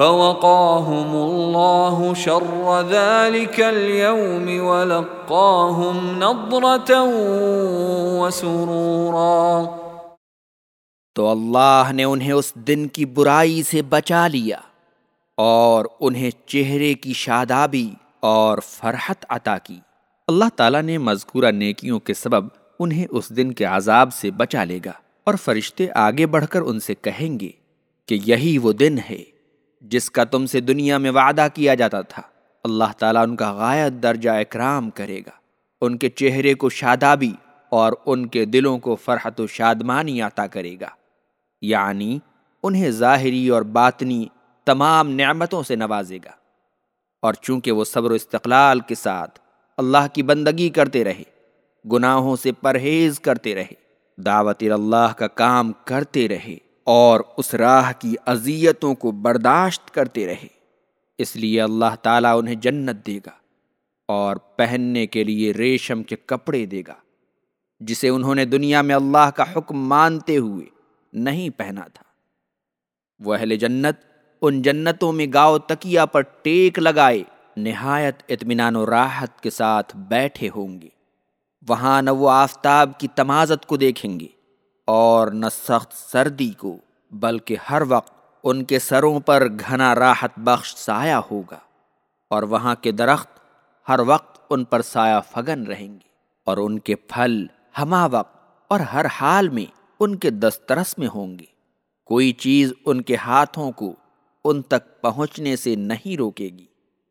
فوقاهم الله شر ذلك اليوم ولقاهم نضرة وسرورا۔ تو اللہ نے انہیں اس دن کی برائی سے بچا لیا اور انہیں چہرے کی شادابی اور فرحت عطا کی۔ اللہ تعالیٰ نے مذکورہ نیکیوں کے سبب انہیں اس دن کے عذاب سے بچا لے گا اور فرشتے آگے بڑھ کر ان سے کہیں گے کہ یہی وہ دن ہے۔ جس کا تم سے دنیا میں وعدہ کیا جاتا تھا۔ اللہ تعالیٰ ان کا غایت درجہ اکرام کرے گا۔ ان کے چہرے کو شادابی اور ان کے دلوں کو فرحت و شادمانی عطا کرے گا۔ یعنی انہیں ظاہری اور باطنی تمام نعمتوں سے نوازے گا۔ اور چونکہ وہ صبر و استقلال کے ساتھ اللہ کی بندگی کرتے رہے، گناہوں سے پرہیز کرتے رہے، دعوت اللہ کا کام کرتے رہے۔ اور اس راہ کی اذیتوں کو برداشت کرتے رہے۔ اس لیے اللہ تعالیٰ انہیں جنت دے گا اور پہننے کے لیے ریشم کے کپڑے دے گا، جسے انہوں نے دنیا میں اللہ کا حکم مانتے ہوئے نہیں پہنا تھا۔ وہ اہل جنت ان جنتوں میں گاؤ تکیا پر ٹیک لگائے نہایت اطمینان و راحت کے ساتھ بیٹھے ہوں گے۔ وہاں نہ وہ آفتاب کی تمازت کو دیکھیں گے۔ اور نہ سخت سردی کو، بلکہ ہر وقت ان کے سروں پر گھنا راحت بخش سایہ ہوگا، اور وہاں کے درخت ہر وقت ان پر سایہ فگن رہیں گے، اور ان کے پھل ہما وقت اور ہر حال میں ان کے دسترس میں ہوں گے۔ کوئی چیز ان کے ہاتھوں کو ان تک پہنچنے سے نہیں روکے گی۔